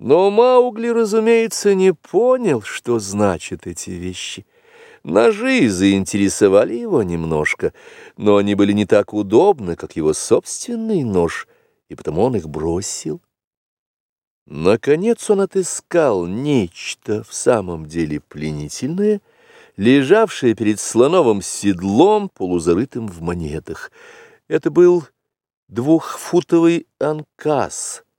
Но Маугли, разумеется, не понял, что значат эти вещи. Ножи заинтересовали его немножко, но они были не так удобны, как его собственный нож, и потому он их бросил. Наконец он отыскал нечто в самом деле пленительное, лежавшее перед слоновым седлом, полузарытым в монетах. Это был двухфутовый анкас —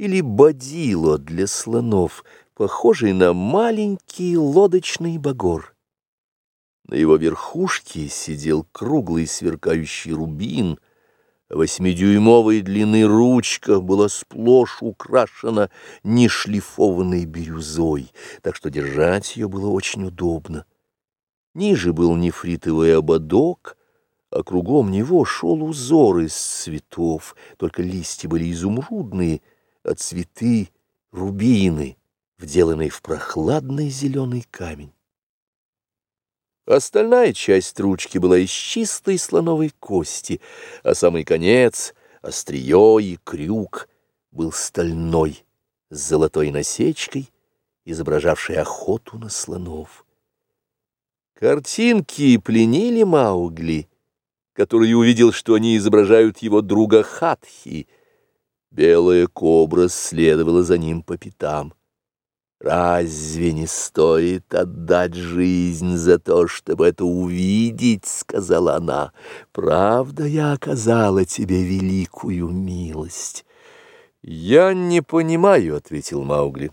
или бодило для слонов, похожий на маленький лодочный багор. На его верхушке сидел круглый сверкающий рубин, а восьмидюймовой длины ручка была сплошь украшена нешлифованной бирюзой, так что держать ее было очень удобно. Ниже был нефритовый ободок, а кругом него шел узор из цветов, только листья были изумрудные — а цветы — рубины, вделанные в прохладный зеленый камень. Остальная часть ручки была из чистой слоновой кости, а самый конец, острие и крюк, был стальной, с золотой насечкой, изображавшей охоту на слонов. Картинки пленили Маугли, который увидел, что они изображают его друга Хатхи — Белая кобра следовала за ним по пятам. «Разве не стоит отдать жизнь за то, чтобы это увидеть?» — сказала она. «Правда, я оказала тебе великую милость». «Я не понимаю», — ответил Маугли.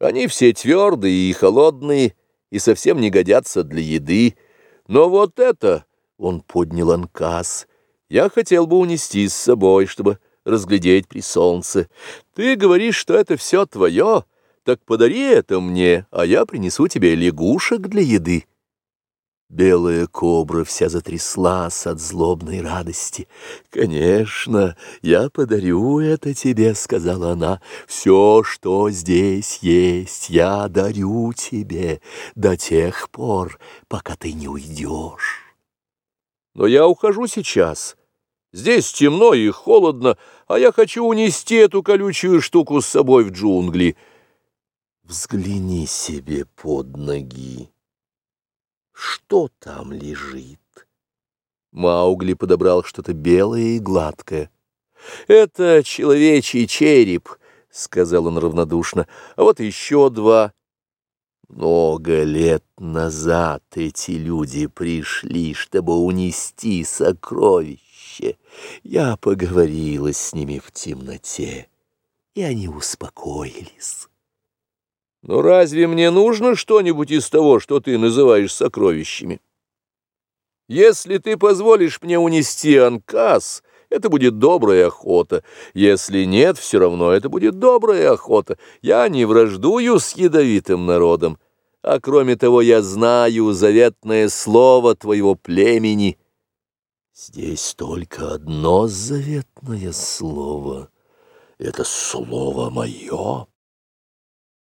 «Они все твердые и холодные, и совсем не годятся для еды. Но вот это...» — он поднял анкас. «Я хотел бы унести с собой, чтобы...» разглядеть при солнце. Ты говоришь, что это все твое, так подари это мне, а я принесу тебе лягушек для еды. Белая кобра вся затряслась от злобной радости. «Конечно, я подарю это тебе», — сказала она. «Все, что здесь есть, я дарю тебе до тех пор, пока ты не уйдешь». «Но я ухожу сейчас». Здесь темно и холодно, а я хочу унести эту колючую штуку с собой в джунгли. Взгляни себе под ноги. Что там лежит? Маугли подобрал что-то белое и гладкое. «Это человечий череп», — сказал он равнодушно, — «а вот еще два». Много лет назад эти люди пришли, чтобы унести сокровища чаще. Я поговорила с ними в темноте, и они успокоились. Но разве мне нужно что-нибудь из того, что ты называешь сокровищами? Если ты позволишь мне унести анкас, это будет добрая охота. Если нет, все равно это будет добрая охота. Я не враждую с ядовитым народом. А кроме того, я знаю заветное слово твоего племени — Здесь только одно заветное слово. Это слово мое.